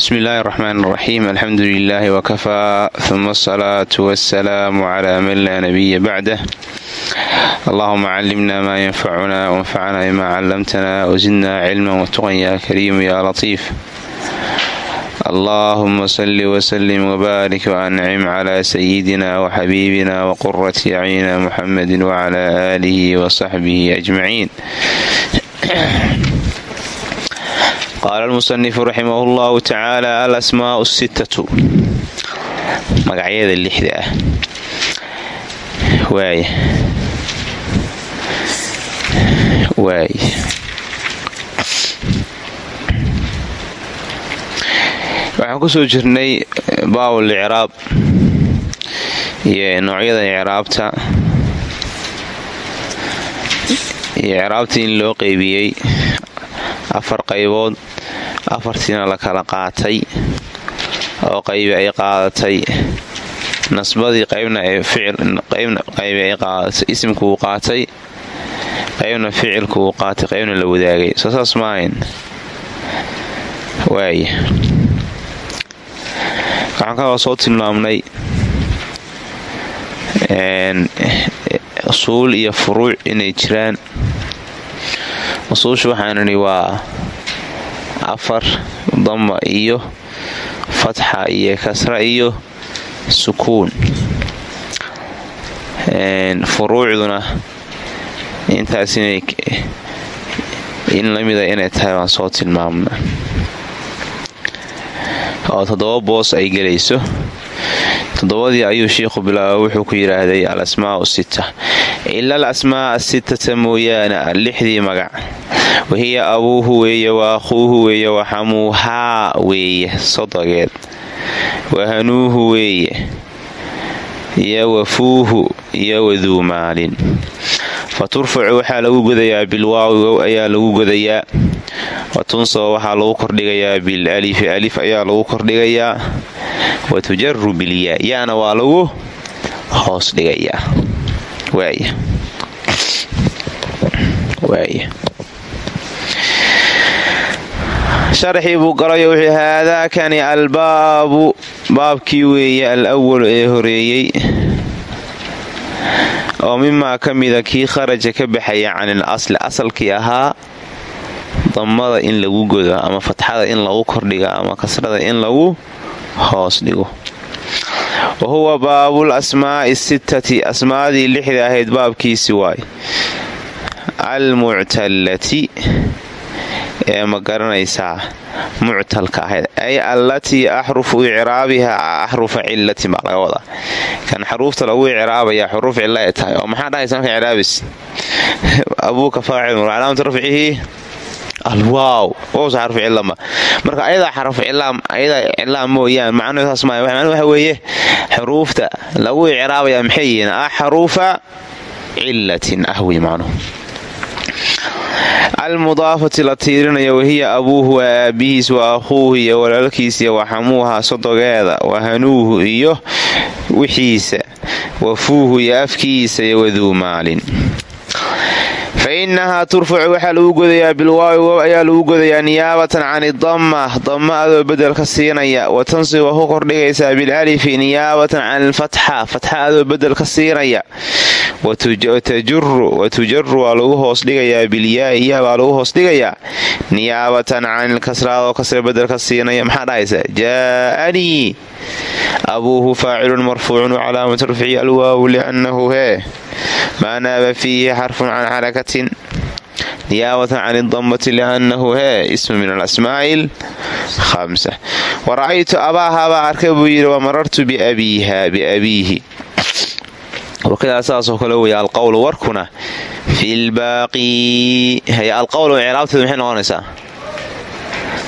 bismi illaahi raxmaan raxiim alxamdu lilaahi wakafaa uma asalaatu wasalaamu calaa man laa nabiya bacdah allahuma callimna maa yanfacuna wanfacna bimaa callamtana wazidna cilman watuqan ya kariimu ya latiif allahuma salli wslim wbaarik wancim cla sayidina wxabiibina wqurati acyina muxamedi wcla aalihi wasaxbihi ajmaciin qaala almusanifu raximah llahu tacaala alasmaau sittatu magacyada lixda ah waay waay waxaan ku soo jirnay baabul icraab iyo noocyada icraabta iyo icraabtii in loo qeybiyey afar qaybood afartiina la kala qaatay oo qaybi ay qaadatay. Nasbadii qaybna qaybi ay qaadatay. Isimku uu qaatay qaybna ficilku uu qaatay qaybna la wadaagay. Soo saas maahayn waaya waxaan kaloo soo tilmaamnay usuul iyo furuuc inay jiraan. Usuusha waxaan waa afar dama iyo fatxa iyo kasra iyo sukuun furuucduna intaas in lamida inay tahay waan soo tilmaamna oo toddoba boos ay gelayso toddobadii ayuu shiikhu bilaaba wuxuu ku yidhaahday al asmaau sita ila al asmaa asitata mooyaane lixdii magac. Wahiya abuuhu weeye wa akhuuhu weeye waxamuuhaa weeye sodogeed wahanuuhu weeye iyo wafuuhu iyo waduu maalin fa turfacu waxaa lagu godayaa bilwaawi wow ayaa lagu godayaa. Wa tunsaba waxaa lagu kordhigayaa bilalifi alif ayaa lagu kordhigayaa. Wa tujaru bilyaa yaana waa lagu hoos dhigayaa. Sharaxii buu galayo wuxuu haadaakani albaabu baabkii weeye al awalu ee horeeyey oo mimaa ka mida kii kharaja ka baxaya can il asli asalkii ahaa damada in lagu godo ama fatxada in lagu kordhiga ama kasrada in lagu hoos dhigo. Wa huwa baabul asmaa'i sittati asmaadii lixda ahayd baabkiisi waay. Almuctallati ee ma garanaysaa muctalka ahayd. Ay allatii axrufu icraabiha axrufa cilatin baa laga wadaa. Kan xaruufta lagu icraabaya xuruuf cilla ay tahay. Oo maxaa dhahaysa marka icraabis abuuka faacilun calaamatu rafcihi alwaaw. Wowsa xarfu cilama marka ayadaa xarfu ayadaa cilaa mooyaan macnuhu saas maaya waxa weeye xuruufta lagu icraabaya maxay yihiin? Axrufa cilatin ah wey almudaafati la tiirinaya wahiya abuuhu waa aabihiis wa akhuuhu iyo walaalkiis iyo waxamuuha sodogeeda wahanuuhu iyo wixiisa wafuuhu iyo afkiisa iyo waduu maalin. Fa innahaa turfacu waxaa lagu godayaa bilwaawi wow ayaa lagu godayaa niyaabatan can idamma damma adoo bedel ka siinaya wa tansib ku kordhigaysaa bilalifi niyaabatan can ilfatxa fatxa adoo bedel ka siinaya watujaru waa lagu hoos dhigayaa bilyaai ya baa lagu hoos dhigayaa. Niyaabatan can ilkasraadoo kasra bedel ka siinaya maxaa dhahaysa? Jaa'anii abuuhu faacilun marfuucun wacalaamatu rafcihi alwaawu liannahu hee maa naaba fiihi xarfun can xarakatin. Niyaabatan can idamati liannahu hee ismu min alasmaa'i lhamsa wa ra'aytu abaahabaa arka buu yidhi wa marartu biabiiha biabiihi warkadaa saasoo kale wey alqowlu warkuna filbaaqi hay alqowl ciraabteedu maxay noqonaysaa?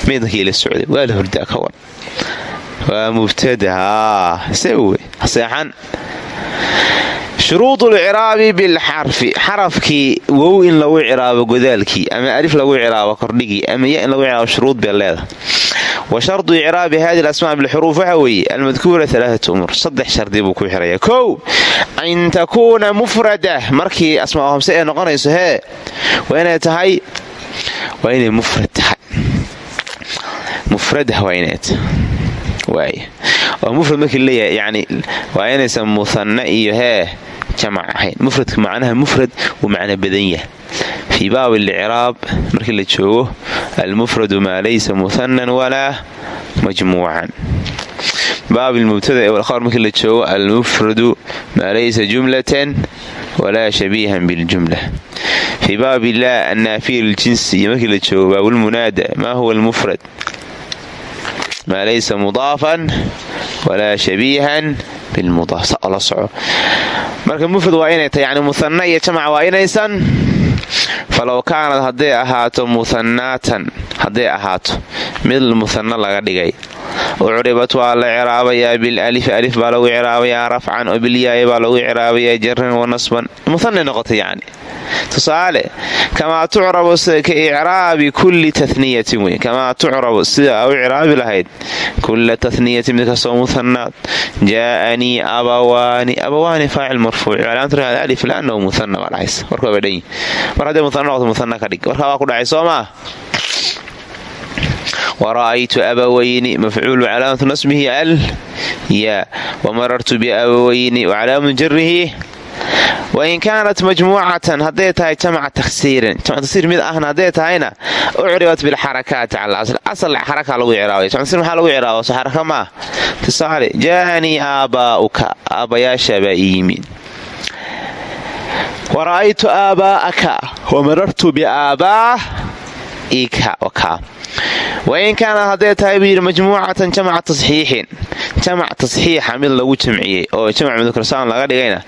Midankii la socday. Waa la hordaa ka war waa mubtada. Se wey seexan shuruud lciraabi bilxarfi xarafkii wow in lagu ciraabo godaalkii ama alif lagu ciraabo kordhigii ama ya in lagu leedahay wa shardu icraabi hadi asmaa bilxuruuf waxa weeye almadkuura alaaat umuur saddex shardi buu ku xiraya kow an takuuna mufrada markii asmaa homse ee noqonayso hee waa inay tahay waa inay mufrad tahay mufradah waa inayd waay oo mufrad markii leeyahay yani waa inaysan muhanna iyo hee jamac ahayn. Mufradka macnaha mufrad wuu macno badan yahay. Fii baabi alicraab markii la joogo almufradu maa laysa muhannan walaa majmuucan. Baab ilmubtada ee walkhabar markii la joogo almufradu maa laysa jumlatan walaa shabiihan biljumla. Fii baabi laa annaafiya liljinsi iyo markii la joogo baabulmunaada maa huwa almufrad maa laysa mudaafan walaa shabiihan bilmudaaf sa la soco marka mufrad waa inay tahay yani muhanna iyo jamac waa inaysan falow kaanad hadday ahaato muhannaatan hadday ahaato mid muhanna laga dhigay ucribat waa la ciraabayaa bilalifi alif baa lagu ciraabayaa rafcan oo bilyaayi baa lagu ciraabayaa jaran wa tusaale kamaa tucrabu ka icraabi kulli taniyatin wey kamaa tucrabu sida u ciraabi lahayd kulla taniyatin mid kastoo muhanaad jaaanii abawaani abawaani faacil marfuuc alif lanahu muhana baa dhacays warkaa dhan mar hadday muhana noqoto muhana ka dhig warkaa ku dhacay soo maa wara'aytu abawayni mafcuulu calaamatu nasbihi al yaa wamarartu biabawayni wacalaamatu jarihi wain kaanat majmuucatan hadday tahay jamca taksiirin jamc taksiir mid ahna hadday tahayna ucribat bilxarakaati cala asl asal xaraka lagu ciraabay jamctaksiir maxaa lagu ciraaba so xaraka maah tusaale jaa'anii aabaa'uka aabbayaasha baa ii yimid wara'aytu aabaa'aka wamarartu biaabaa'ika wain kaanad hadday tahay buu yidhi majmuucatan jamca tasxiixin. Jamac tasxiixa mid lagu jamciyey oo jamac mudakarsan laga dhigayna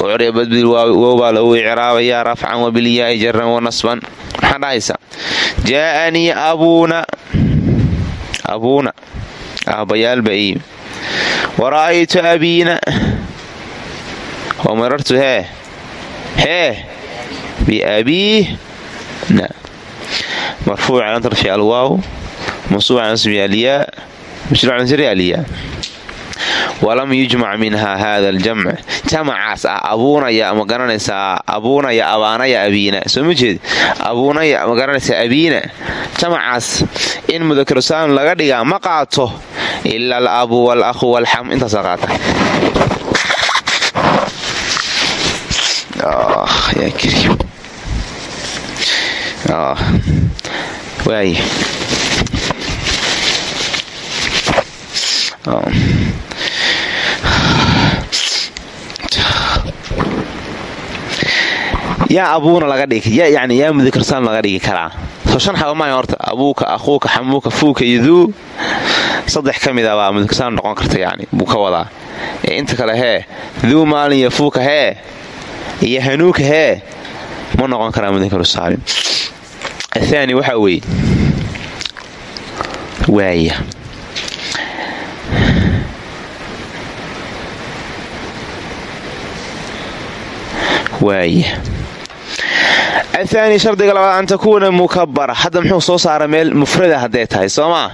ucribad bilwow baa lagu icraabayaa rafcan wabilyaai jaran wa nasban. Maxaa dhahaysa jaa'anii abuuna abuuna aabbayaalba ii wara'aytu abiina wamarartu hee hee biabiina marfuuc calanta rafci alwaaw mansuuc nasbi alyaa mashruuc nasri alyaa walam yujmac minha hada aljamc jamacaas ah abuunaya ma garanaysaa abuunaya abaanaya abiina soo ma jeed abuunaya ma garanaysaa abiina jamacaas in mudakarusaan laga dhigaa ma qaato ila alabu walahu walxam intaasa qaata waay yaa abuuna laga dhigi yani yaa mudakarsan laga dhigi karaa. Soo shan xabamaayo horta abuuka akhuuka xamuuka fuuka iyo duu. Saddex ka mid a baa mudakarsan noqon karta yani buu ka wadaa. Ee inta kale hee duu maalin iyo fuuka hee iyo hanuuka hee ma noqon karaa mudakarusaalim athani waxaa weeye. Waaya. Waaya. Athaani shardiga labaad an takuuna mukabara hadda muxuu soo saara meel mufrada hadday tahay soo maa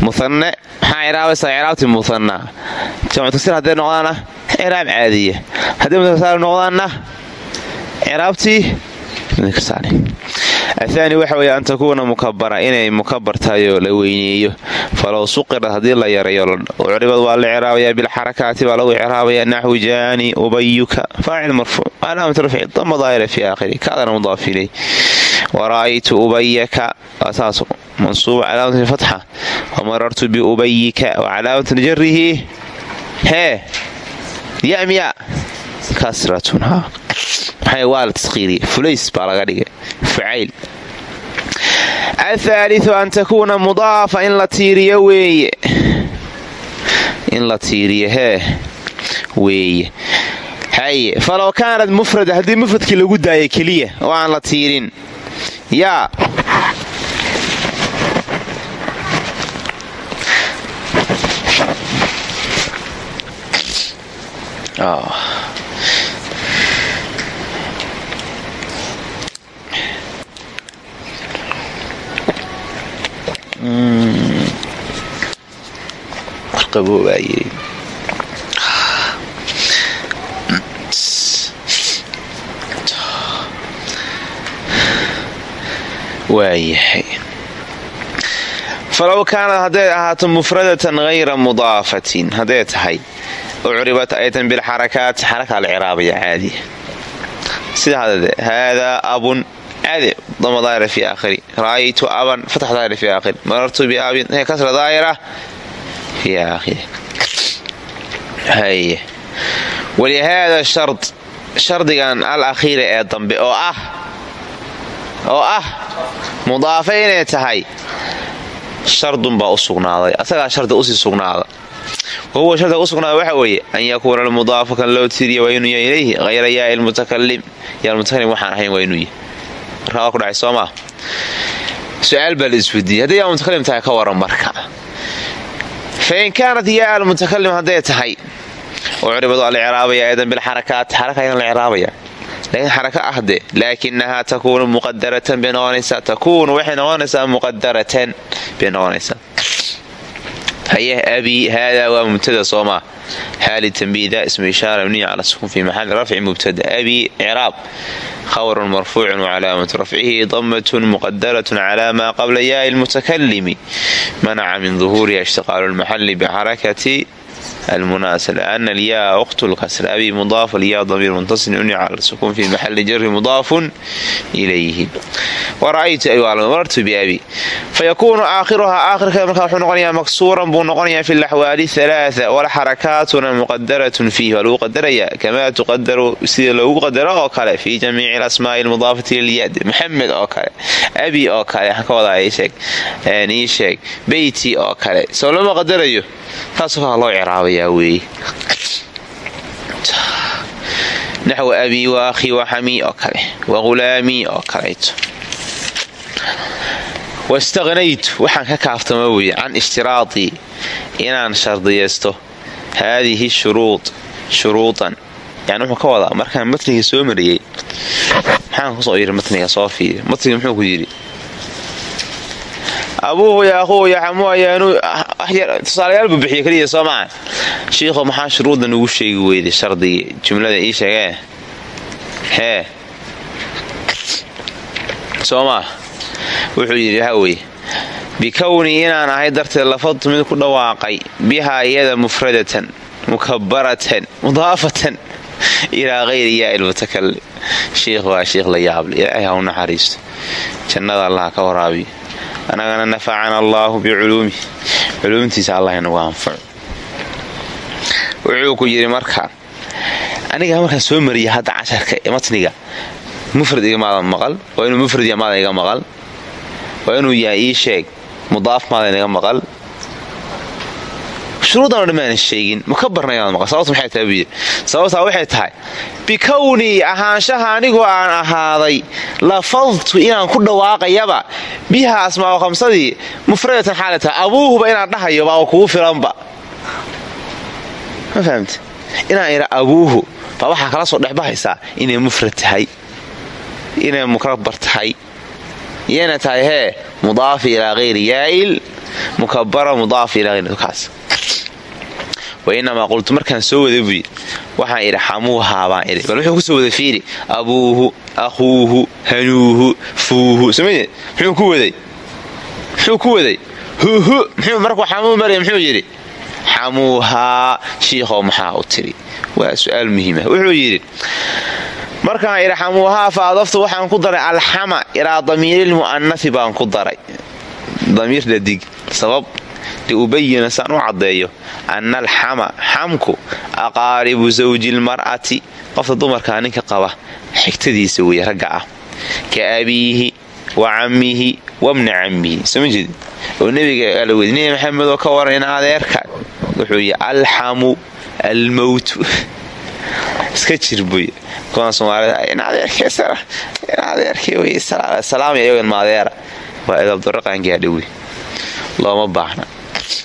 muhanne maxaa ciraabaysaa ciraabtii muhanna jamcu tagsir hadday noqdaana? Ciraab caadiya hadday mudakarsaali noqdaanna ciraabtii athaani waxa weeye an takuuna mukabara inay mukabar tahay oo la weyneeyo. Falow suqirad haddii la yareeyo ucribad waa la ciraabayaa bilxarakaati baa lagu ciraabayaa naxwi jaani ubayuka. Faacil marfuuc calaamat rafci dama daahira fi aakhiri kaadana mudaaf iley wara'aytu ubayaka saas mansuub calaamat fatxa. Wamarartu biubayika wa calaamat jarihi hee yamya athaaliu an takuuna mudaafa in la tiiriyo weeye. In la tiiriyo hee weeye. Haye falow kaanad mufrada haddii mufradkii lagu daaya keliya oo aan la tiirin. Yaa waayahay falow kaanad hadday ahaato mufradatan hayra mudaafatin hadday tahay ucribat aytan bilxarakaat xarakaa la ciraabaya caadiya sida haadaa abun caadi dama daahira fi aakhiri ra'aytu aban fatax daahira fi aakhiri marartu biabin kasra daahira fi aakhiri haye walihaada shard shardigan al akhiira ee dambe oo ah oo ah mudaafe inay tahay shardunbaa u sugnaaday asagaa shardi u sii sugnaada waxa weeye an yakuuna almudaafu kan loo tiriya waa inuu yahay ilayhi hayra yaai lmutakalim yaa mutakalim waxaan ahayn waa inuu yahay markaa ku dhacay soomaa su'aal baa la isweydiiyey hadday yaa mutakalim tahay ka waran marka fa in kaanat yaa almutakalim hadday tahay ucribadu alciraabaya aydan bilxarakaat xaraka aydan la ciraabaya laakiin xaraka ah de laakinahaa takuunu muqadaratan bay noqonaysaa takuunu waxay noqonaysaa muqadaratan bay noqonaysaa haye abi haadaa waa mubtada soomaa. Haali tanbiida ismu ishaara mabniya cala sukuun fi maxali rafci mubtada. Abi ciraab khabrun marfuucun wcalaamatu rafcihi damatun muqadaratun cala maa qabla yaai lmutakalimi. Manaca min duhuuriha ishtiqaalu lmaxali bixarakati almunaasil ana alyaa waqtu lkasr abi mudaaf alyaa damiir muntasin unica ala sukuun fi maxali jari mudaafun ilayhi wara'aytumarartu biabi fayakuunu aakhiruhaa aakhirkeeda markaa wuxuu noqonayaa maksuuran buu noqonayaa fi laxwaali halaaa walxarakaatuna muqadaratun fiihi waa lagu qadarayaa kamaa tuqadaru sida loogu qadaro oo kale fii jamiici alasmaa'i almudaafati lilyad maxamed oo kale abi oo kale waxaan ka wadaa sheeg ii sheeg beyti oo kale soo lama qadarayo taasoo kalaa loo ciraabay ciraabayaa weeye naxwi abii wa akhii wa xamii oo kale wa ghulaamii oo kaleeto wastaqnaytu waxaan ka kaaftama weeye can ishtiraatii inaan shardiyaysto haadihi shuruud shuruudan. Yani wuxuu ka wadaa markaan matniga soo mariyey maxaan ku soo yidhi matniga soo fiiri matniga muxuu ku yidhi abuuhu ya aquuhu yaxamu ayaanu tusaalayaal buu bixiya keliya soo maa shiikhu maxaa shuruuddan ugu sheegi weyday shardigii. Jumlada ii sheegee. Hee soo maa wuxuu yidhi waxa weye bikownii inaan ahay darteed lafadtu mid ku dhawaaqay bihaa iyada mufradatan mukabaratan mudaafatan ilaa hayri yaa ilmutakalim shiikh waa shiikh la yaable ilaahay ha u naxariisto. Jannada allaha ka waraabiyo anagana nafacana allaahu biculuumih culuumtiisa allah inagu anfaco wuxuu ku yidhi marka aniga markaan soo mariya hadda casharka ee matniga mufrad igamaadan maqal waa inuu mufrad yamaada iga maqal. Waa inuu yahay ii sheeg mudaaf maadan iga maqal shuruudan o dhan maanan sheegin mukabarna inaad maqal sababta maxay tahay buu yidhi sababtaa waxay tahay bikownii ahaanshaha anigoo aan ahaaday lafadtu inaan ku dhawaaqayaba biha asmaau khamsadii mufradatan xaala tahay abuuhuba inaan dhahayo baa kugu filanba ma fahamte inaan idha abuuhu baa waxaa kala soo dhexbahaysaa inay mufrad tahay inay mukabar tahay iyana tahay hee mudaafi ilaa hayri yaa'il mukabara mudaafi ilaa hayri kaas wainamaa qultu markaan soo waday buu yidhi waxaan idhi xamuuhaa baan idhi bal wuxuu ku soo wada fiiri abuuhu akhuuhu hanuuhu fuuhu samaye muxuu ku waday muxuu ku waday huhu muxuu markuu xamuu maraya muxuu yidhi xamuuhaa shiikhow maxaa u tiri waa su'aal muhiima wuxuu yidhi markaan idhi xamuuhaa fa adaftu waxaan ku daray alxama ilaa damiirilmu'anasi baan ku daray damiir dhadig sabab liubayina saan u caddeeyo anna alxama xamku aqaaribu sawji lmar'ati qofta dumarkaa ninka qaba xigtadiisa weeye ragga ah ka abiihi wa cammihi wabna cammihi soma jeedi oo nebiga ala wedi nebi maxamedoo ka waran in adeerka wuxuu yidhi alxamu almowtu iska jir buy kuwan soomaalida in adeerkeesana in adeerkee wey salaami ayagan maadeera waa wey looma baahna.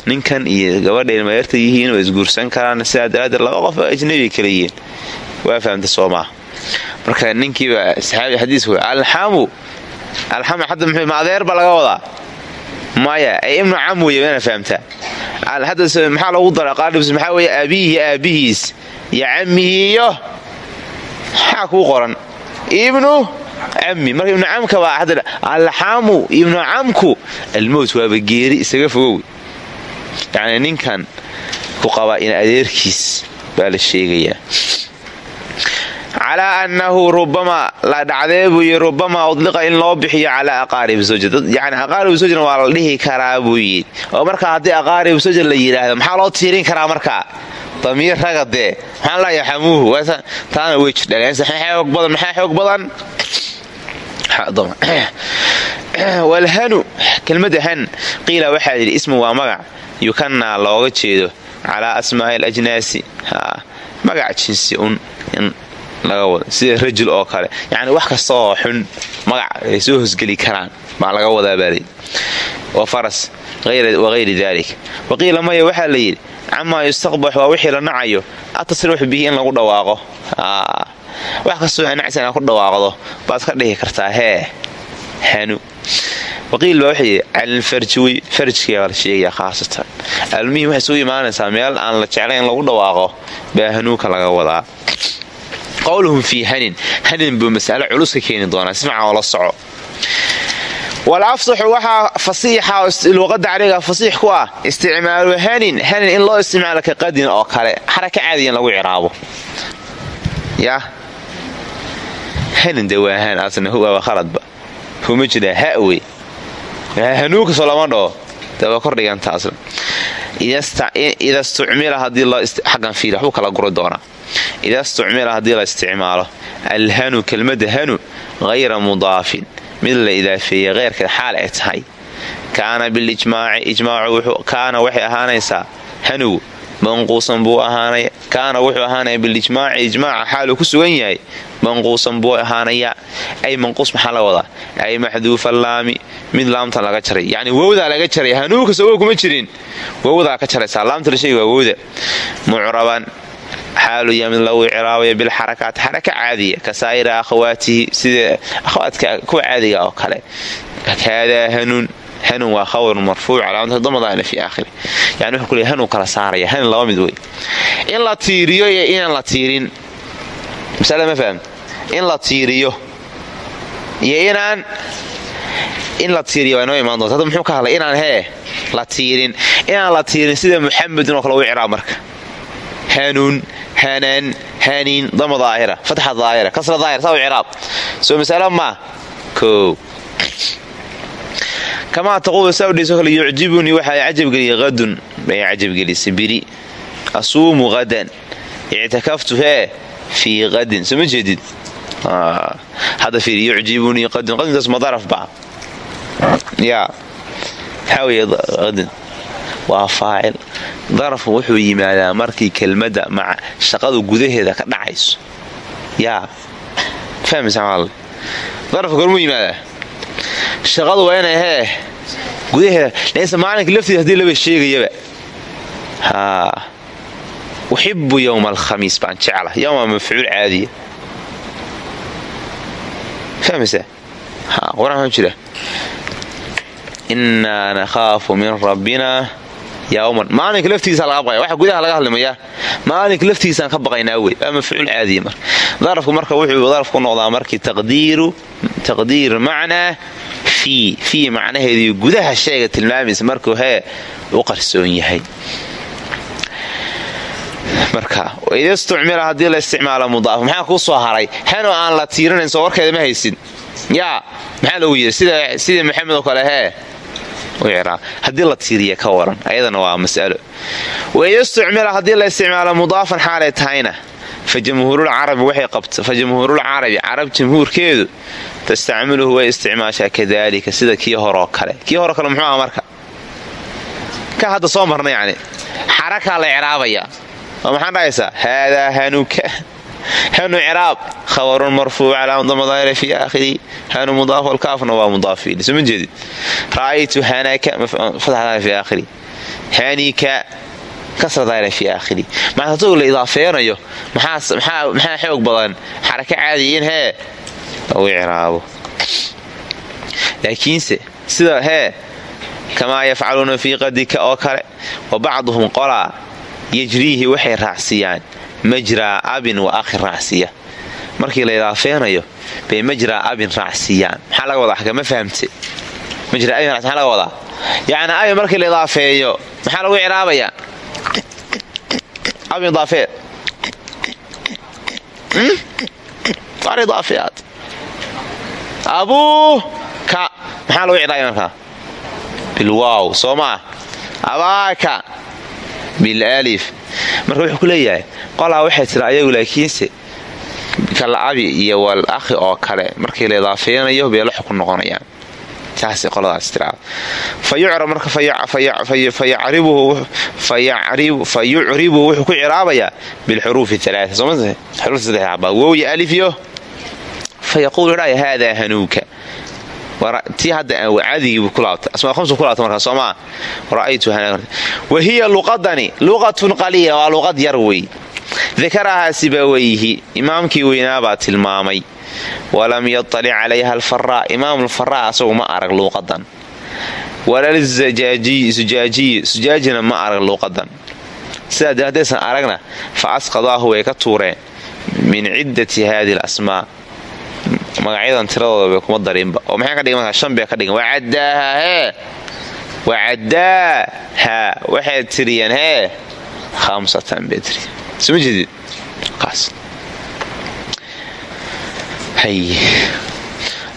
Ninkan iyo gabadha ilmadeerta yihiin way isguursan karaan. Sidaa daraaddeed laba qof ajnabi kala yihiin. Waa fahamta soomaa marka ninkiiba saxaabi xadiis wey alxamu alxamu hadda muxuu ma adeerba laga wadaa? Maya ee ibnu cam weeye waana fahamtaa hadda maxaa loogu dara qaalibs maxaa weeye abiihi aabihiis iyo cammihi iyo maxaa kuu qoran? Ibnu marka ibnu camka baa alxaamu ibnu camku almowt waaba geeri isaga fogow. Yacni ninkan ku qabaa in adeerkiis baa la sheegayaa calaa annahu rubamaa la dhacdee buu yii rubamaa udliqa in loo bixiyo calaa aqaarib zawja yani aqaarib zawjna waa la dhihi karaa buu yidhi oo markaa haddii aqaarib zawja la yidhaahdo maxaa loo tiirin karaa markaa damiir raga dee maxaan leeya xamuuhu taana wey maxaa xoog badan walhanu kelmadda han qiila waxaa yidhi ismu waa magac yukanaa looga jeedo calaa asmaa'i alajnaasi magac jinsi un in laga wado sida rajul oo kale yacni wax kasta oo xun magac ay soo hosgeli karaan baa laga wadaa baalay wa faras wagayri dalik waqiila maya waxaa la yidhi camaa yustaqbax waa wixii la wax kastoo nacsan aa ku dhawaaqdo baad ka dhihi kartaa hee hanu. Waqiil baa waxay calinfarjiwi farjkiyaa la sheegaya khaasatan. Almuhim waxay sugu imaanaysaa meel aan la jeclayn lagu dhawaaqo baa hanuunka laga wadaa. Qowluhum fii hanin hanin buu mas'alo culus ka keeni doonaa fiican oo la soco. Wal afsaxu waxaa fasiixa luuqadda cariga fasiix ku ah isticmaalu hanin hanin in loo isticmaalo ka qadin oo kale xaraka caadiya in lagu ciraabo. Yah hanin de waa asna huwaaba khaladba. Huma jira hawey hanuunkasoo lama dhaho. Daba kordhiganta asna ida stucmila haddii xaggan fiil waxbuu kala guri doonaa. Ida stucmila haddii la isticmaalo alhanu kelmadda hanu hayra mudaafin. Mid la idaafeeyey heyrkeed xaal ay tahay. Kaana bilijmaaci ijmaacu kaana waxay ahaanaysaa hanugu. Manquusan buu ahaanaya kaana wuxuu ahaanaya bilijmaaci ijmaaca xaaluu ku sugan yahay manquusan buu ahaanaya ay manquus maxaa la wadaa? Ay maxduufa laami. Mid laamtan laga jaray. Yacni wowdaa laga jaray. Hanuunkasta wow kuma jirin. Wowdaa ka jaraysaa. Laamta la sheegi waa wowda. Mucraban xaalu ya mid lagu ciraabaya bilxarakaati xaraka caadiya. Ka saa'ira akhawaatihi sida akhawaadka kuwa caadiga oo kale. Haadaa hanuun hanun. Waa khabarun marfuuc. Calaamata damadaana fi aakhiri yani wuxuu kuleey hanuu kala saaraya. Hanin laba mid wey in la tiiriyo iyo inaan la tiirin masale ma fahm in la tiiriyo iyo inaan in la tiiriyo waa inoo imaan doonta hadda muxuu ka hadlay? Inaan hee la tiirin inaan la tiirin sida muxamedun oo kale u ciraab marka. Hanuun hanan hanin dama daahira fatxa daahira kasra daahira saa u ciraab soo masalo maa koow kamaa taquulu saa udhayso kale yucjibunii waxaa cajabgeliya qadun bay cajabgelisay biri asuumu qadan ictakaftu hee fii qadin soo ma jeedid hadda fiir yucjibunii qadun qadinkaas ma daraf baa yaa maxaa weeye qadin waa faacil darafku wuxuu yimaadaa markii kelmadda maca shaqadu gudaheeda ka dhacayso yaa fahmaysa maal darafka gormuu yimaadaa shaqadu waa inay hee gudaheeda laysa maalinka laftiisa haddii laba sheegayaba haa uxibu yowma alkhamiis baan jecla yowma mafcuul caadiya fahmaysaa ha qur'aan ma jira innaa nakhaafu min rabbina yowman maalinka laftiisa laga baqaya waxa gudaha laga hadlimayaa maalinka laftiisaan ka baqaynaa wey waa mafcuul caadiya marka darafku marka wuxuu daraf ku noqdaa markii taqdiir macnaa fii fii macnaheedii gudaha sheega tilmaamaysa markuu hee u qarsoon yahay marka ida istucmila haddii la isticmaalo mudaaf. Maxaa kuu soo haray? Heno aan la tiirinayn soo warkeeda ma haysid yaa maxaa loogu yiri sidii maxamed oo kale hee. Haddii la tiiriya ka waran. Ayadana waa masalo waida istucmila haddii la isticmaalo mudaafan xaalay tahayna fa jamhuurulcarabi waxay qabta fa jamhuurulcarabi carab jamhuurkeedu tastacmiluhu way isticmaashaa kadalika sida kii horoo kale. Kii horo kale muxuu marka? Ka hadda soo marna yani xarakaa la icraabaya oo maxaan dhahaysaa haadaa hanuka. Hanu ciraab khabarun marfuuc calaamadamadahira fi aakhiri. Hanu mudaaf alkaafna waa mudaaf ili soo ma jeedid ra'aytu hanaka fatxadaana fi aakhiri. Hanika kasra daahira fi aakhiri. Maxaatog la idaafeenayo maxaa xoog badan? Xaraka caadiya in hee? Lagu ciraabo laakiinse sida hee? Kamaa yafcaluuna fii qadika oo kale. Wa bacduhum qolaa yajriihi waxay raacsiiyaan majraa abin wa akhi raacsiya markii la idaafeynayo bay majraa abin raacsiiyaan. Maxaa laga wadaa? Xagga ma fahamte majraa abin raacsi maxaa laga wadaa? Yacni abin markii la idaafeeyo maxaa lagu ciraabayaa abin idaafee. Ar idaafiyaad. Abuuka maxaa lagu ciraabaya markaa? Bilwaaw soo maa abaaka bilaalif. Marka wuxuu leeyahay qolaa waxay tira ayagu laakiinse kalaabi iyo wal akhi oo kale markii la idaafeynayo bay la xukun noqonayaan. Taasay qoladaas tiraa fa yucrab marka fa yucribuhu wuxuu ku ciraabayaa bilxuruufi alaaa sooma xuruufta saddex abaa wowya alifyo fa yaquulu dhaya haadaa hanuuka tii hadda cadigiibu ku laabtay. Asmaa hamsu ku laabta markaa soomaa? Ra'aytu wa hiya luqadani luqatun qaliila waa luqad yar wey. Dakarahaa sibawayhi imaamkii weynaabaa tilmaamay. Walam yaطalic calayha alfaraa imaam alfaraa asagu ma arag luuqadan walalsujaajiyi sujaajina ma arag luuqadan sidaa haddaysan aragna fa asqadaahu way ka tuureen min ciddati hadi alasmaa magacyadan tiradooda kuma darinba oo maxay ka dhigan shan bay ka dhigan wacadaaha hee wacadaaha! Waxay tiriyeen hee hamsatan bay tiriyen soma jeedid kaas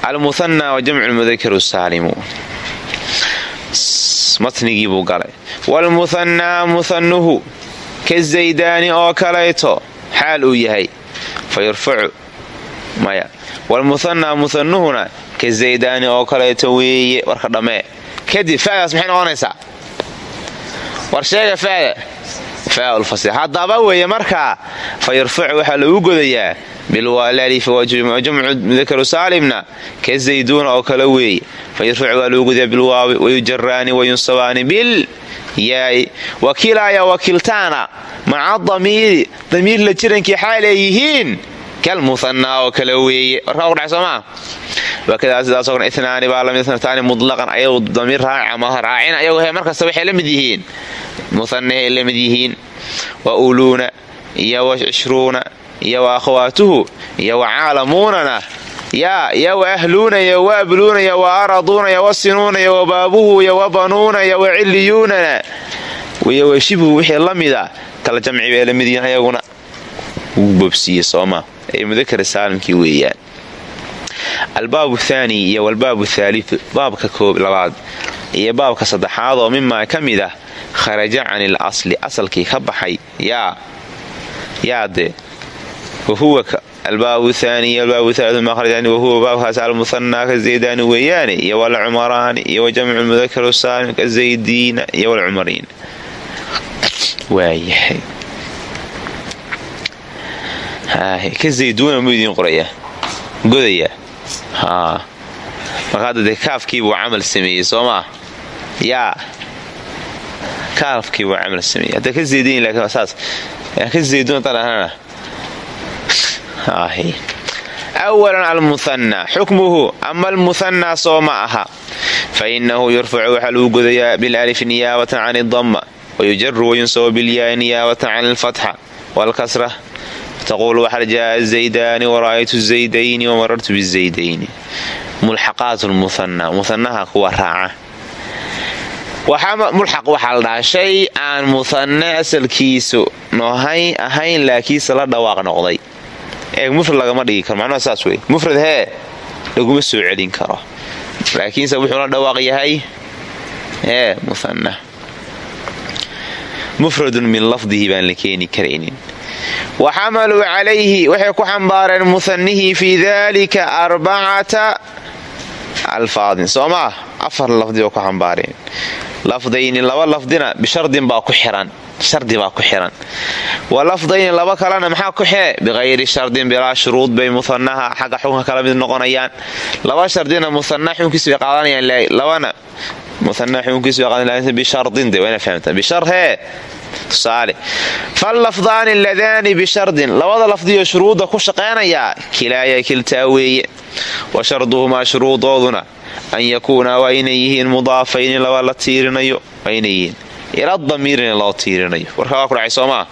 almuhanaa wa jamcu lmudakar saalimu matnigii buu galay. Waalmuhanaa muhanuhu ka zaydaani oo kalayto xaal uu yahay. Fa maya. Waalmuhanaa muhanuhuna ka zaydaani oo kalayto weeye warka dhammee kadib fadaas maxay noqonaysaa war sheega fada faaulfasi haddaba weeye markaa fa yurfacu waxaa lagu godayaa bilwaalaalif jamcu mudakaru saalimna ka zayduuna oo kale weeye. Fa waa lagu godayaa bilwaawi wayujaraani wayunsabaani bil yaay wakiilaya wakiiltaana maca damiiri damiir la jirankii xaal kalmuhanaa oo kale weeye warkaa kudhaay soomaa wakadaa sidaasoo kale inaani baa la mid snataani mutlaqan ayagu damiir raaca ma raacin ayagu he markasta waxay la mid yihiin muhanahay la mid yihiin wa uluuna iyo wa cishruuna iyo wa akhawaatuhu iyo wa caalamuunana yaa iyo wa ahluuna iyo wa abluuna iyo wa araduuna iyo wa sinuuna iyo wa baabuhu iyo wa banuuna iyo wa ciliyuunana iyo wa shibhu wixii la kala jamci bay la mid yihiin ayaguna wuu bobsiiye sooma ee mudakar saalimkii weeyaan. Albaabu thaani iyo walbaabu thaaliu baabka labaad iyo baabka saddexaad oo mimaa ka ah kharaja can il asli asalkii ka baxay yaa yaade wahuwa albaabu thaani iyo albaabu thaaliu maa kharaja wahuwa baabkaas almuhanaa ka zaydaani weeyaane iyo walcumaraani iyo wajamcu mudakar saalim ka zaydiina iyo walcumariin waayahay ka zayduuna muu idiin qorayaa godaya? Marka hadda dee kaafkiibuu camal sameeyey soo maa yaa. Kaafkiibuu camal sameeyey. Hadda ka zaydayn laakiin saas. Ka zayduun tanahana awalan almuhanaa xukmuhu ama almuhanaa soo ma aha. Fa inahu yurfacu waxaa lagu godayaa bilalifi niyaabatan can idama wayujaru wayunsabu bilyaai niyaabatan taquul waxaa jaa zaydaani wara'aytu zaydayni wamarartu bizaydayni mulxaqaat lmuhanaa muhanaha kuwa raaca mulxaq waxaa la dhahaa shay aan muhanne asalkiisu nohay ahayn laakiinse la dhawaaq noqday ee mufrad lagama dhigi karo macnuha saas wey mufrad hee laguma soo celin karo laakiinse wuxuu la dhawaaq yahay ee muhanna mufradun min lafdihi baan la keeni wa xamaluu calayhi waxay ku xambaareen muhanihii fii dalika arbacata alfaadin soo maa afar lafdi oo ku xambaareen lafdayni laba lafdina bishardin baa ku xiran shardi baa ku xiran wa lafdayni laba kalena maxaa ku xire biqayri shardin bilaa shuruud bay muhanaha xagga xukunka kala mid noqonayaan fallafdaani ladaani bishardin. Labada lafdiyo shuruudda ku shaqaynayaa kilaaya kiltaa weeye wa sharduhumaa shuruudooduna an yakuunaa waa inay yihiin mudaafayni laba la tiirinayo waa inay yihiin ila damiirina loo tiirinayo warka waa ku dhacay soomaa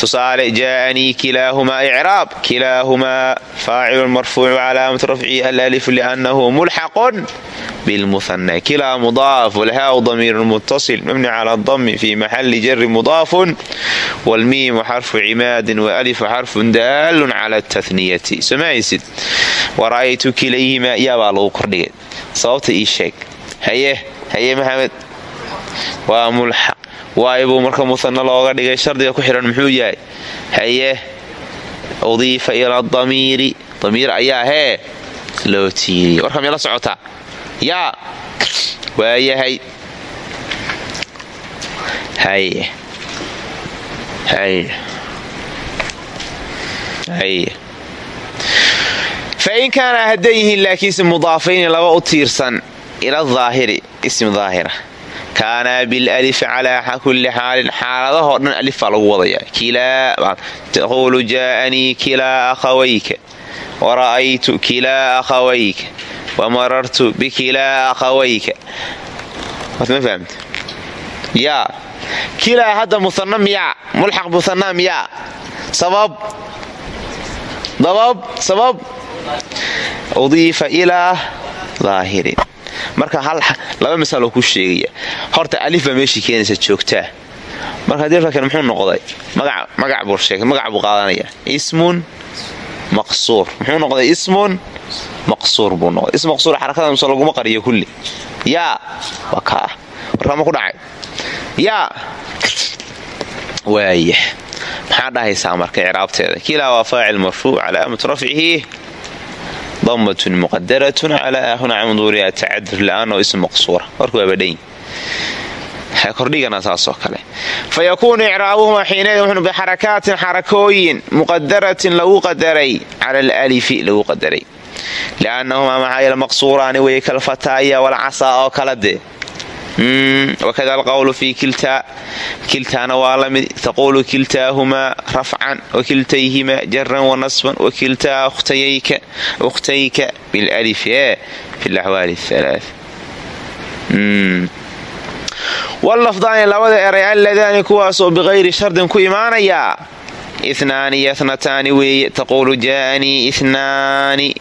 tusaale jaa'anii kilaahumaa icraab kilaahumaa faacilun marfuucu calaamat rafcihi alalifu liannahu mulxaqun bilmuhana kilaa mudaaf walhaau damiirun muttasil. Mabni cala dami fi maxali jari mudaafun wlmiimu xarfu cimaadin waalifu xarfun daalun cala tahniyati somaysid wara'aytu kilayhimaa yaabaa lagu kordhigay. Sababta ii sheeg haye haye maxamed waa mulxaq waayibuu marka muhana looga dhigay shardiga ku xidhan muxuu yahay? Haye udiifa ila damiiri. Damiir ayaa hee loo tiiriyay warka meela socotaa waayahay haye. Haye. Fain kaana hadday yihiin laakiinse mudaafayni laba u tiirsan ila daahiri ism daahira kaanaa bilalifi calaa kulli xaalin xaaladahoo dhan alifbaa lagu wadayaa. Taquulu jaa'anii kilaa akhawayka. Wara'aytu kilaa akhawayka. Wamarartu bikilaa akhawayka. Yaa. Kilaa hadda muana miyaa mulxaq muana miyaa sabab? Dabab sabab? Udiifa ilaa daahirin marka laba misaloo ku sheegaya. Horta alif baa meeshii keenaysa joogtaa marka dirkan muxuu noqday? Magac buu qaadanaya. Ismun maqsuur. Muxuu noqday ismun maqsuur buu noqday. Ism maqsuur xarakada mise laguma qariyo kulli. Yaa waa warkama ku dhacay? Yaa waaya maxaa dhahaysaa marka icraabteeda? Kilaa waa faacil marfuuc calaamatu rafcihi damatun muqadaratun calaa huna manduuriha tacadur la'aanoo ism maqsuura warku waa badhayn kordhigana saasoo kale fa yakuunu icraabuhuma xiineed bixarakaatin xarakooyin muqadaratin lagu qadaray cala alalifi lagu qadaray liannahumaa maxaa yeele maqsuuraani wey kalfataaya walcasaa oo kala dee wakada alqowlu fii kiltaa kiltaana waa la mid taquulu kiltaahumaa rafcan wakiltayhimaa jaran wanasban wakiltaa ukhtayka bilif ee fi laxwaali alaa wallafdaani labada eray alladaani kuwaasoo biqayri shardin ku imaanayaa inaani yatnataani weeye taquulu jaa'anii inaani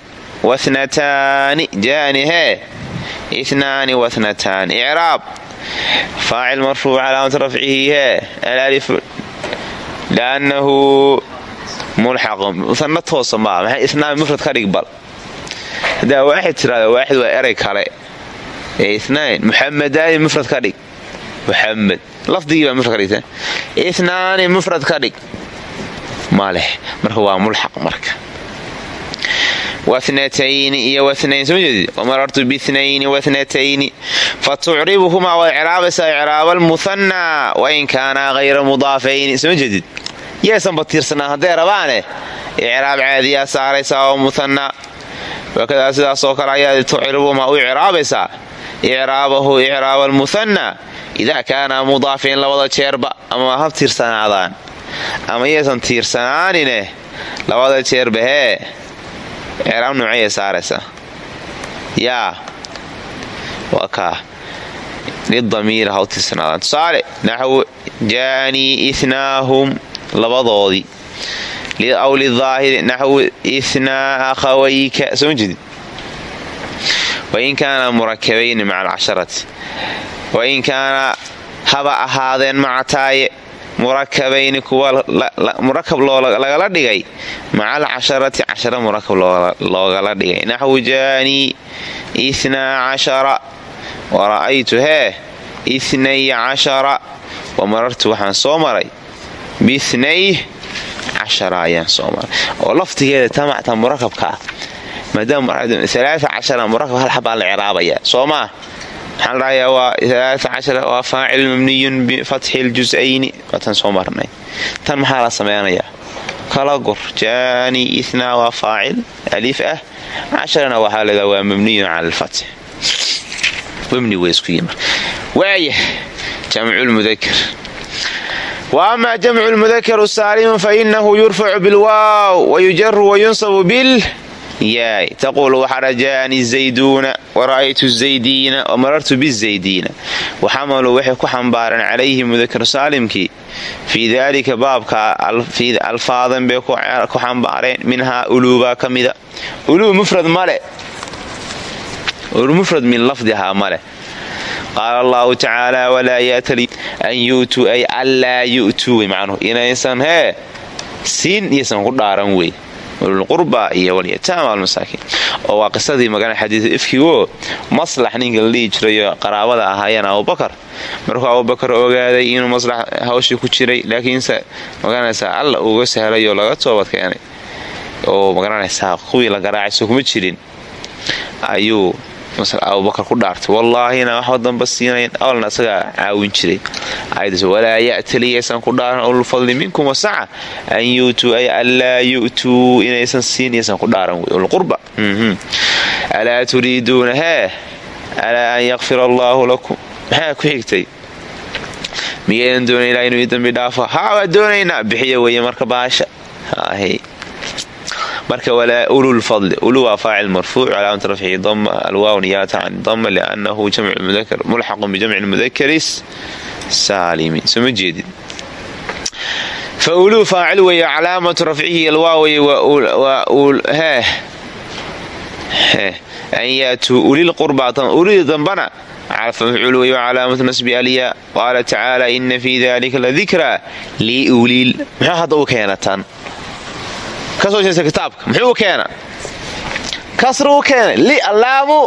wanataani jaani hee inaani wanataani icraab faacil marfuuc calaamata rafcihi hee alif liannahu mulxaqun musanna toosa maa maxay isnaan mufrad ka dhig bal haddaa waaxid tiraada waaxid waa eray kale ee inayn muxamadaani mufrad ka dhig muxamed lafdigii baa mufrad ka dhigta inaani mufrad ka dhig maleh marka waa mulxaq marka wanatayni iyo wanayn soo jeedid wamarartu biinayni wanatayni fa tucribuhumaa way icraabaysaa icraaba almuhanaa wain kaanaa hayra mudaafayni soo jeedid yeesanba tiirsanaa hadday rabaane icraab caadiyaa saaraysaa oo muhanaa wakadaa sidaasoo kale ayaa tucribuhumaa u icraabaysaa icraabahu icraaba almuhanaa idaa kaana mudaafayn labada jeerba ama ha tiirsanaadaan ama yeesan tiirsanaanine icraab nuucaya saaraysa yaa waa kaa lidamiir ha u tiirsanaadaan tusaale naxwu jaa'anii inaahum labadoodii aw lidaahiri naxwu inaa akhawayka soo jeedid wain kaana murakabayni maca alcasharati wain kaana haba ahaadeen macataaye murakabayni kuwa murakab lagala dhigay. Maca alcasharati cashara murakab loogala dhigay. Naxwu jaanii inaa cashara. Wara'aytu hee inay cashara. Wamarartu waxaan soo maray. Biinay cashara ayaan soo maray. Oo laftigeeda tamacta murakabka ah. Maadaama murakab hal xabaa la soo maa waxaan dhahayaa waa waa faacil mabniyun bifatxi ljusayni. Waatan soo marnay. Tan maxaa la samaynayaa kala gor jaani inaa waa faacil aliif ah. Casharana waxaa leedaa waa mabniyun cala alfatx mabni way isku yimar waaya jamculmudakar wa ama jamcu lmudakaru saalimu fainahu yurfacu bilwaaw wayujaru wayunsabu bil yaay taquul waxaa rajaani zayduuna wara'aytu zaydiina wamarartu bizaydiina waxamaluu waxay ku xambaareen calayhi mudakar saalimkii. Fii daalika baabka alfaadan bay ku xambaareen minhaa uluubaa ka mida. Uluu mufrad male mufrad min lafdihaa male qaala allahu tacaala walaa yaatali an yu'tuu ay anlaa yu'tuu wey macnuhu inaysan hee siin iyaysan ku dhaaran ululqurba iyo walyataama almasaakiin oo waa qisadii magana xadiidu ifkigo maslax ninka la dhihi jirayo qaraabada ahaayeen abubakar markuu abubakar ogaaday inuu maslax hawshii ku jiray laakiinse ma garanaysaa alla uga sahlayoo laga toobad keenay. Oo ma garanaysaa kuwii la garaacayso kuma jirin. Ayuu abubakar ku dhaartay. Wallaahina waxba damba siinayn awalna isagaa caawin jiray. Ayadaas walaa ya'taliyaysan ku dhaaran ululfadli minkum wasaca an yu'tuu ay anlaa yu'tuu inaysan siin yaysan ku dhaaran ulqurba alaa turiiduuna hee alaa an yakfir allaahu lakum? Maxaa ku xigtay. Miyaydan doonay ilaa inuu dambi dhaafo? Haa waa doonaynaa. Weeye marka baasha marka walaa ululfadli ulu waa faacil marfuuc calaamata rafcihi dama alwaaw niyaata can dama liannahu mulxaqun bijamci mudakari saalimi. Soo ma jeedid fa uluu faacil weeye calaamatu rafcihi alwaawey waa an yaatuu ulilqurbatan ulidii dambana mafcuul wey calaamatu nasbi alyaa qaala tacaala ina fii dalika ladikraa liuliil muxuu hadda u keenatan ka soo jeesta kitaabka. Muxuu keena kasruu keena li allaamu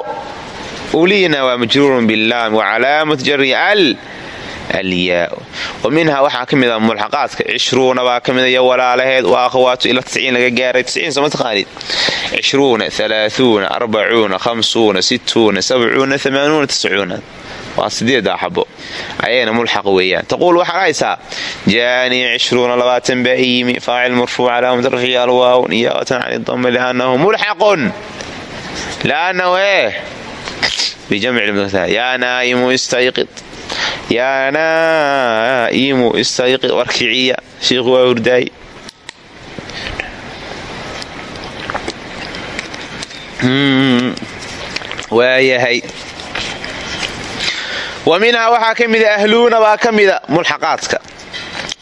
uliina waa majruurun billaam wa calaamatu jari al alyaa wa minhaa waxaa ka mid a mulxaqaadka cishruuna baa ka midaiyo walaalaheed waa akhawaatu ila tisciin laga gaaray. Tisciin soo taqaanid? Cishruuna alaaثuuna arbacuuna hamsuuna situuna sabcuuna amaanuuna tiscuuna waa sideedaa xabo ayayna mulxaq weeyaan. Taquul waxaad haysaa jaanii cishruuna labaatan baa i yimi faacil marfuuc calaamat rafci alwaaw niyaaqatan can idama liannahu mulxaqun. Liannahu ee bijamci yaa naa'imu istayqid yaa naa'imu istayqid warkiciya shiikhu waa hurdaay waayahay wa minhaa waxaa ka mida ahluuna baa ka mida mulxaqaadka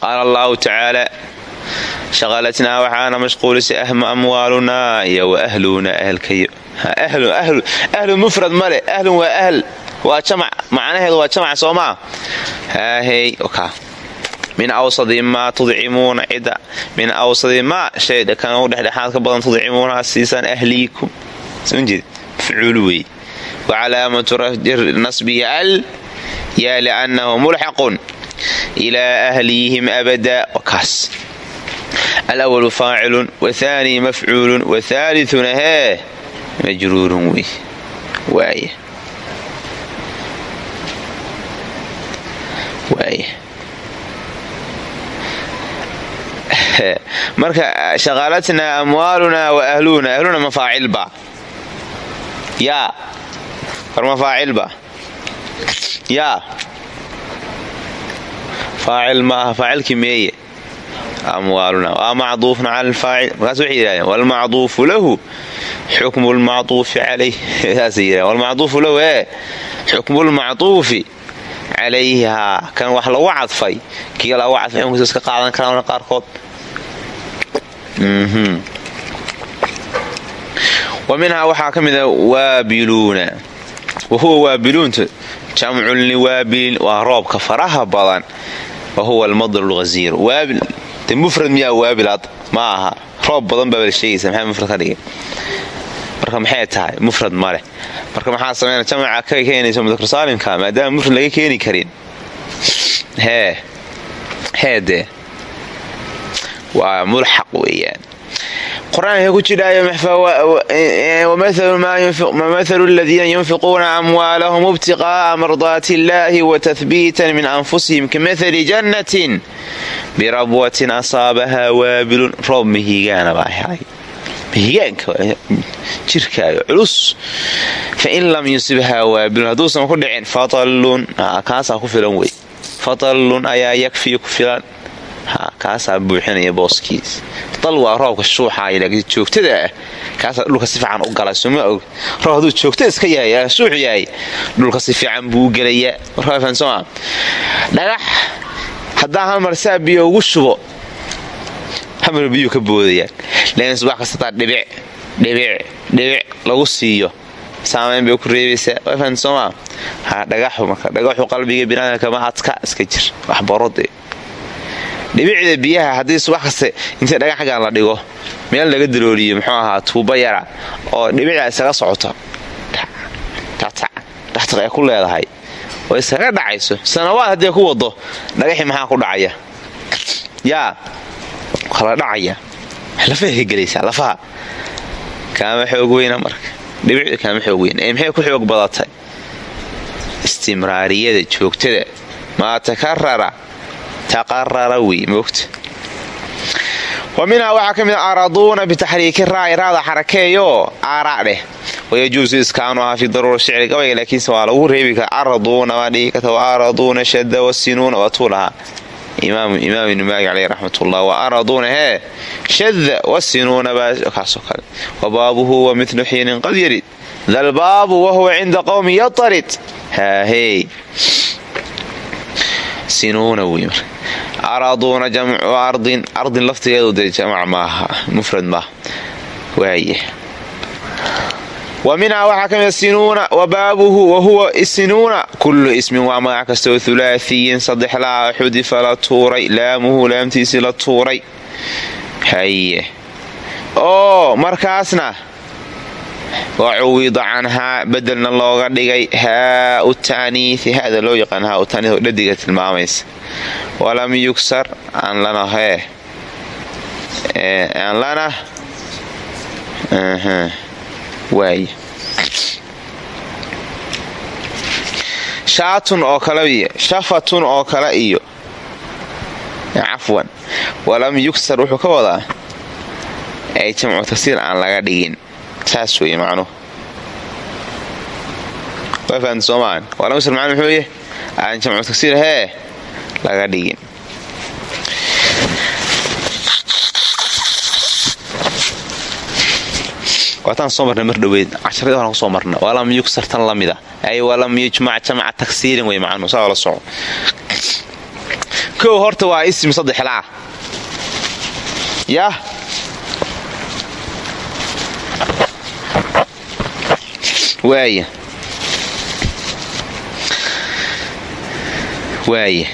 qaala allahu tacaala shaqalatnaa waxaana mashquulisay amwaalunaa iyo wa ahluuna ahlkayo ahlu mufrad male ahlun waa ahl waa jamac macnaheedu waa jamac soo maa haahey min awsadi maa tudcimuuna cidda min awsadi maa shay kan u dhexdhexaad ka badan tudcimuuna siisaan ahliikum. Mjeed mafcuul wey wa calaamatu nasbihi al yaa liannahu mulxaqun ilaa ahliyihim abada kaas alwalu faacilun wathani mafcuulun wathaalithuna hee majruurun wey waaya marka shaqaalatnaa amwaalunaa wa ahluuna ahluna mafaacilba yaa war mafaacilba yaa faacil maaha faacilkii meeye amwaaluna waa macduufun cala alfaacil markaas waxay yidhahdeen walmacduufu lahu xukmu lmacduufi calayh saasay yidhahdeen walmacduufu lahu ee xukmu lmacduufi calayhaa kan wax lagu cadfay kii lagu cadfay iska qaadan karaan qaarkood. Wa minhaa waxaa ka mida waabiluuna. Wa huwa waabiluunta jamcun liwaabilin waa roobka faraha badan wa huwa almadr lghasiir waabil de mufrad miyaa waabil ad ma aha. Roob badan baa sheegaysa maxay tahay? Mufrad maleh marka maxaa samayna jamaca ka keenaysa mudakar saalimka maadaama mufrad laga keeni karin. Hee hee dee waa mulxaq weeyaan qur'aanka ku jidhaayo wamahalu aladiina yunfiquuna amwaalahum ibtiqaa'a mardaati illaahi watahbiitan min anfusihim kamahali jannatin birabwatin asaabahaa waabilun. Roob mihigaana baa helay mihigaanka jirkaaga culus. Fain lam yusibhaa waabilun hadduusan ku dhicin fatallun kaasaa ku filan wey. Fatallun ayaa yakfii ku filan kaasaa buuxinaya booskiis. Dal waa roobka shuuxaaya laakiin joogtada ah. Kaasaa dhulka si fiican u gala suma og roob joogta iska yahay shuux yahay. Dhulka si fiican buu gelayaa. Warfafansoma dhagax haddaa hamar saa biyo ugu shubo hamar biyuu ka boodayaan laakiin subax kastataa dhibic dhibic dhibic lagu siiyo saamayn bay ku reebaysaa warfafansoma ha dhagaxu marka dhagaxu qalbiga binaadamka ma adka iska jir. Wax barode dhibicda biyaha haddii subax kaste intay dhagax xaggan la dhigo meel laga dalooliyo muxuu ahaa tuuba yara oo dhibicda isaga socoto. Dhaqtaq ay ku leedahay. Oo iskaga dhacayso. Sanawaad haddii ku wado dhagaxii maxaa ku dhacaya? Yaa kala dhacaya. Lafaha gelaysaa lafaha. Kaama xoog weyna marka. Dhibicdu kaama xoog weyna. Ee maxay ku xoog badatay? Istimraariyada joogtada maa takarara wa minhaa waxaa ka mid araduuna bitaxriiki raa'i raada xarakeeyo aaraa dheh wayajuusu iskaanuhaa fi daruura shicri gabayga laakiinse waa lagu reebi kara araduuna waa dhihi karta wa araduuna shada wasinuuna waatuu lahaa imaam ibnu maalik caleyh raxmatullah wa araduuna hee shada wasinuuna baakaasoo kale wa baabuhu wa milu xiinin qad yarid dalbaabu wahuwa cinda qowmi yatarid haahey sinuuna wey marka araduuna jamcu ardin ardin laftigeedu dee jamac maaha mufrad maaha waaya wa minhaa waxaa ka mida sinuuna wa baabuhu wa huwa sinuuna kullu ismin waa magac kastoo hulaahiyin saddexlaa xudifa la tuuray laamuhu la tuuray. Haye. Oo wacuwida canhaa bedelna looga dhigay haau taaniii hada loo yaqaan haau taanii oo dhadiga tilmaamaysa walam yugsar aan lana hee aan lana waay shaatun oo kale iyo shafatun oo kale iyo cafwan walam yugsar wuxuu ka wadaa ay jamcu tagsiir aan laga dhigin saas wey macnuhu waa soomaan walam yugsar macnu muxuu yahy aan jamcu tagsiir hee laga dhigin waataan soo marnay mar dhoweyd casharadii horan ku soo marna walam yugsar tan la mida ay walam yujmac jamca tagsiirin wey macnuhu saa la soco kow horta waa ism saddexlaa yah waaya waaya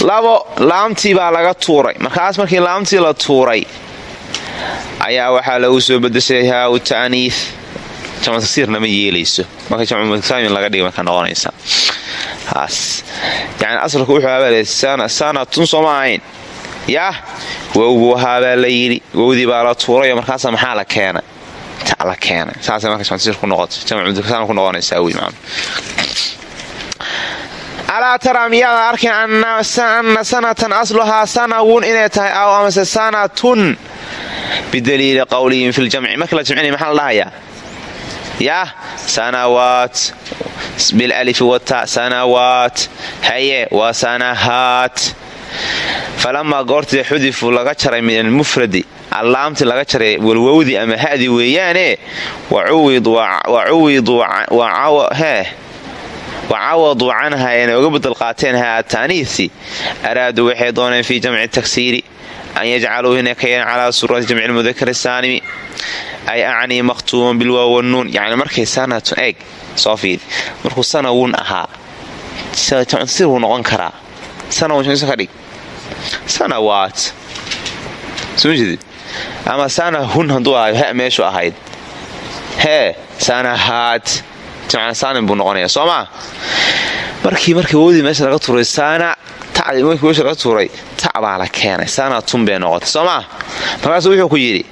labo laamtii baa laga tuuray. Markaas markii laamtii la tuuray ayaa waxaa lagu soo bedeshay haau ta'niih jamcu tagsiirna ma yeelayso. Marka jamcumutamin laga dhigay marka noqonaysa. Haas. Yani asalku wuxuu abaale sanatun sooma ahayn. Yah wowgu ahaabaa la yidhi wowdii baa la tuurayo markaasa maxaa la keenay? Ta la keenay. Saasay marka jamcutagsiir ku noqotay. Jamcumutamin ku noqonaysaa wey macnu alaa taraa miyaadan arkin anna sanatan asluhaa sanawun inay tahay aw amase sanatun? Bidaliili qowlihim fi ljamci marka la jamcinaya maxaa la dhahayaa? Yah sanawaat. Bilalifi wata sanawaat. Haye waa sanahaat falamaa goortii xudifu laga jaray min almufradi allaamti laga jaray walwowdi ama hadi weeyaane wacawaduu canha inay uga bedel qaateen haa taaniisi araaduu waxay dooneen fii jamci taksiiri an yajcaluu inay ka yeelan calaa suurati jamci mudakar saalimi ay acnii makhtuuman bilwaawanuun yani markay sanatun eeg soo markuu sanawun ahaa jamcutaksiir wuu noqon karaa ama sanahun hadduu ahay ha meeshu ahayd hee sanahaat saanin buu noqonaya soo maa markii markii wowdii meesha laga tuuray saana tacdii markii meesha laga tuuray tac keenay sanatun bay noqotay soo maa markaasuu wuxuu ku yidhi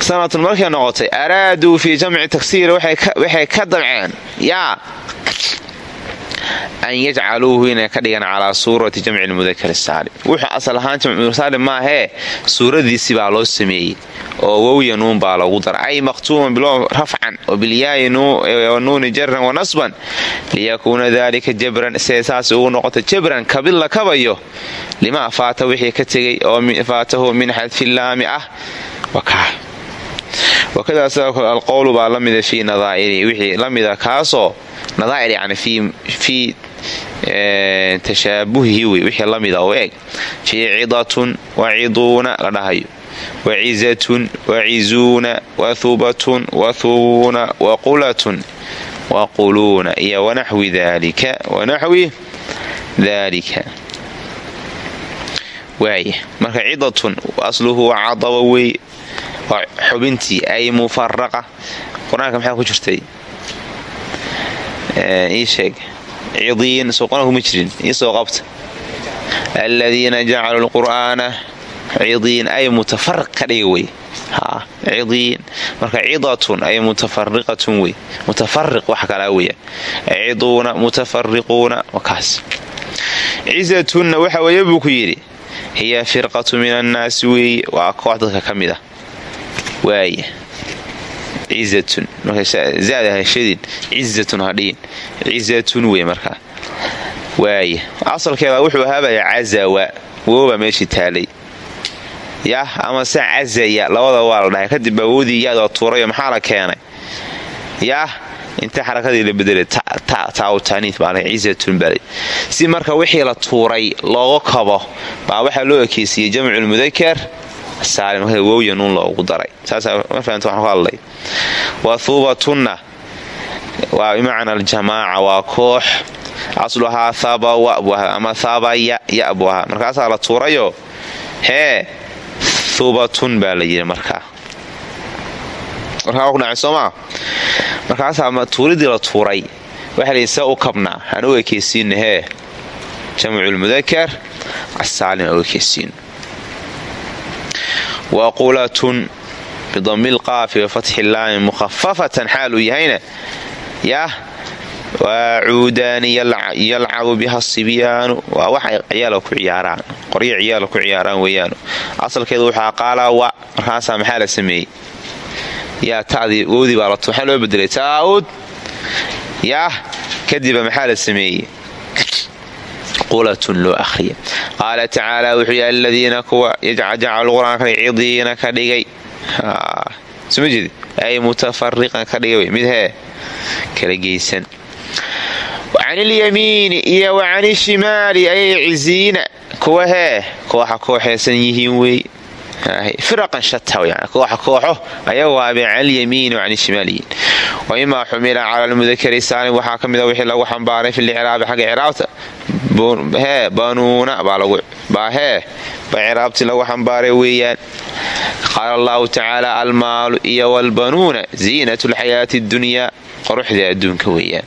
sanatun markay noqotay araaduu fii jamci tagsiiri waxay ka damceen yaa an yajcaluuhu inay ka dhigan calaa suurati jamci lmudakar saalim wuxuu asal ahaan jamcusaalim maahee suuradiisi baa loo sameeyey oo wowya baa loogu dara ay maqtuuman bilo rafcan oo bilyaayi nuuni jaran wanasban liyakuuna dalika jabran siday saas ugu jabran kabil la kabayo limaa faata wixii ka tegay oo faatahu min xadfillaami ah wakadaa sidoo kale alqowlu baa la mida fii nadaa'iri wixii la mida kaasoo nadaa'ir yani tashaabuhihi wey wixii la mida oo eeg. Fii cidatun waciduuna la dhahayo wacizatun wacizuuna wahubatun wathubuuna waqulatun waquluuna iyo wanaxwi dalika wanaxwi daalika. Waaya marka cidatun asluhu cadaba wey waa xubintii ay mufaraqa. Qur'aanka maxaa ku jirtay? Ii sheeg cidiin soo qur'aanku ma jirin iisoo qabta aladiina jacaluu lqur'aana cidiin ay mutafariq ka dhiga wey cidiin marka cidatun ay mutafariqatun wey mutafariq wax kalaa weya ciduuna mutafariquuna kaas cizatunna waxa weeye buu ku yidhi hiya firqatu min annaasi weeye waa koox dadka ka mid ah waaya cizatun markazada hashadin cizatun hadhiin cizatun wey markaa waaya asalkeeda wuxuu ahaabaya cazawa. Wooba meeshii taalay. Yah ama se cazaya labada waa la dhahay. Kadib awoodii yaadoo tuurayo maxaa la keenay? Yah inta xarakadii la bedelay taawtaniit baa cizatun baa si marka wixii la tuuray looga kabo baa waxaa loo ekeysiyey jamculmudakar wowya nuun loogu daray. Saasmafahanta waxaan ku hadlay wa hubatunna waa bimacna aljamaaca waa koox. Asluhaa habawa buu ahaa ama habaya ya buu ahaa markaasaa la tuurayo hee hubatun baa la yidhi markaa warkaa ku dhacay soomaa markaasaa tuuridii la tuuray waxaa layidhi see u kabnaa aan u ekeysiino hee jamculmudakar asaalim aan u ekeysiino waqulatun bidami lqaafi wafatxi laami mukhafafatan xaaluu yahayna yah waa yalcabu biha sibyaanu. Waa wax ay ku ciyaaraan qoryo ciyaala ku ciyaaraan weeyaanu. Asalkeedu waxaa qaalaa wa markaasaa maxaa la sameeyey? Yaa tadii wowdii baa maxaa loo bedelay taa'ud yah kadiba maxaa la sameeyey? Qulatun loo ahriya qaala tacaala wuxuu yidhi aladiina kuwa jacalu qur'aanka cidiina ka dhigay. Soma jeed ay mutafariqan ka dhigay mid hee kala geysan. Can ilyamiini iyo wa can ishimaali ayay ciziina kuwa hee kooxa kooxeysan yihiin wey. Firaqan shata kooxa kooxo ayagu aabeen can ilyamiini wa can ishimaaliyiin wa imaa xumila cala lmudakari saalim waxaa ka mida wixii lagu xambaaray fi licraabi xagga icraabta hee banuuna baa hee baa ciraabtii lagu xambaaray weeyaan. Qaala allahu tacaala almaalu iyo walbanuuna ziinatu lxayaati ddunyaa qoruxda adduunka weeyaan.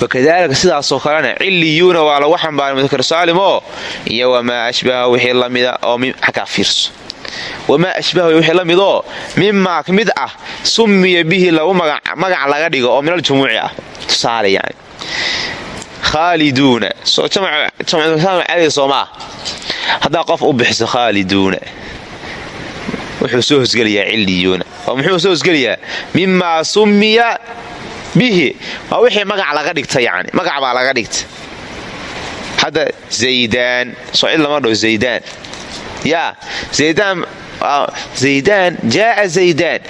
Wakadaalika sidaasoo kalena ciliyuuna waa lagu xambaaray mudakar saalim oo iyo wamaa ashbaha wixii lamida oo xaggaa fiirso wamaa ashbaha wixii la mid oo mimaa mid ah summiya bihi lagu magac laga dhigo oo minal jumuuci ah. Tusaale yani khaaliduuna jamcadi soomaa. Haddaa qof u bixiso khaaliduuna wuxuu soo hosgelayaa ciliyuuna oo muxuu soo hosgelayaa? Mimaa summiya bihi. Waa wixii magac laga dhigta yani magac baa laga dhigta hadda zaydaan. Soo lama dhaho zaydaan. Yaa zaydaan zaydaan jaaa zaydaan.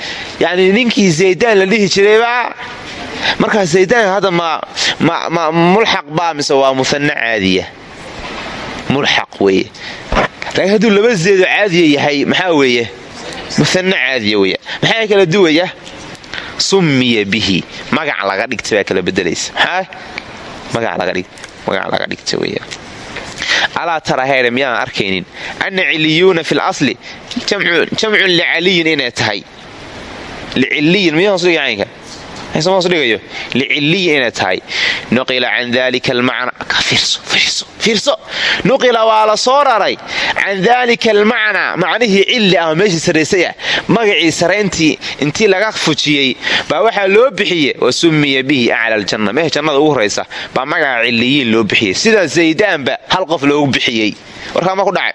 Yani ninkii zaydaan la dhihi jiraybaa markaa zaydaan hadda mulxaq baa mise waa muhanna caadiya. Mulxaq weeye. Laakiin hadduu laba zeedo caadiya yahay maxaa weeye muhanna caadiya weya maxaa kala duwaya? Summiya bihi. Magac laga dhigta baa kala bedelaysa magac laga dhigta weya alaa tara heere miyaadan arkaynin. Anna ciliyuuna fi lasli jamcun licaliyin inay tahay. Liciliyin miyaanka dhigayo? Liciliya inay tahay. Nuqila can dalika almacna. Fiirso nuqila waa la soo raray. Can dalika almacnaa macnihii cilli ama meeshii sarraysay ah. Magacii sarayntii intii laga fujiyey baa waxaa loo bixiye wa summiya bihi acla aljanna. Meesha jannada ugu horaysa baa magaca ciliyiin loo bixiyey. Sida zaydaanba hal qof loogu bixiyey. Warkaama ku dhacay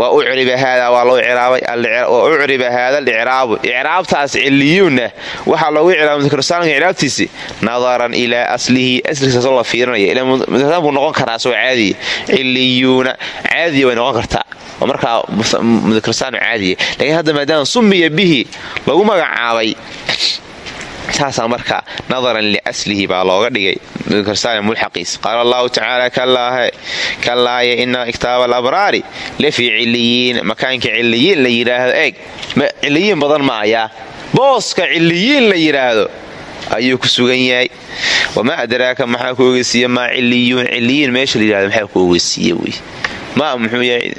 hee wa ucriba haada waa loo ciraabay wa ucriba haada alicraabu icraabtaas ciliyuunna waxaa loogu ciraabay mudakarsaanka icraabtiisi nadaran ilaa aslihi asligiisaasoo la fiirinaya ila mudakarsan buu noqon karaa soo caadiya ciliyuuna caadiya way noqon kartaa. Oo markaa mudakarsaanu caadiya laakiin hadda maadaama bihi lagu magacaabay taasaa marka nadaran liaslihi baa looga dhigay. Mulxaqiis. Qaala allahu tacaala kallaaye ina kitaaba alabraari lafii ciliyiin makaanka ciliyiin la yidhaahdo eeg ciliyiin badan ma ayaa. Booska ciliyiin la yidhaahdo ayuu ku sugan yahay. Wamaa adraaka maxaa ku ogeysiiye? Maa ciliyuun ciliyiin meesha la yidhahdo maxaa ku ogeysiiye wey? Maa muxuu yahay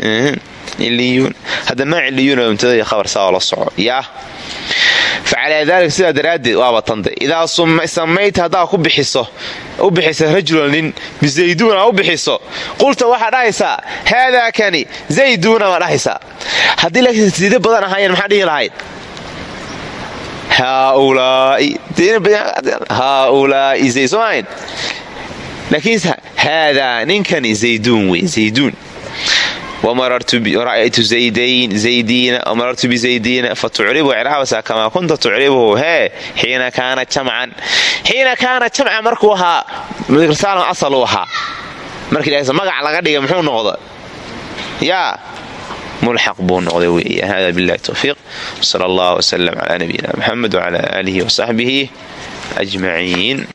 ciliyuun hadda maa ciliyuun mubtada khabar saa oo la soco facalaa daalika sidaa daraaddeed waaba tande idaa samayta haddaa ku bixiso u bixisa rajulan nin bizayduuna u bixiso. Qulta waxaa dhahaysaa haadaa kani zayduuna baa dhahaysaa haddii laakiin sida badan ahaayeen maxaa dhihi lahayd? Soomahayn laakiin haadaa ninkani zayduun wey zayduun wamarartu bizaydiina fa tucribu icraabasa kamaa kunta tucribuhu hee xiina kaana jamcan xiina kaana jamcan markuu ahaa mudakarsaanam asal uu ahaa markii magac laga dhigay muxuu noqda yaa mulxaq buu noqday weeye hada billahi towfiiq sala allah wsalam calaa nabiyina muxamed wcala aalihi wasaxbihi ajmaciin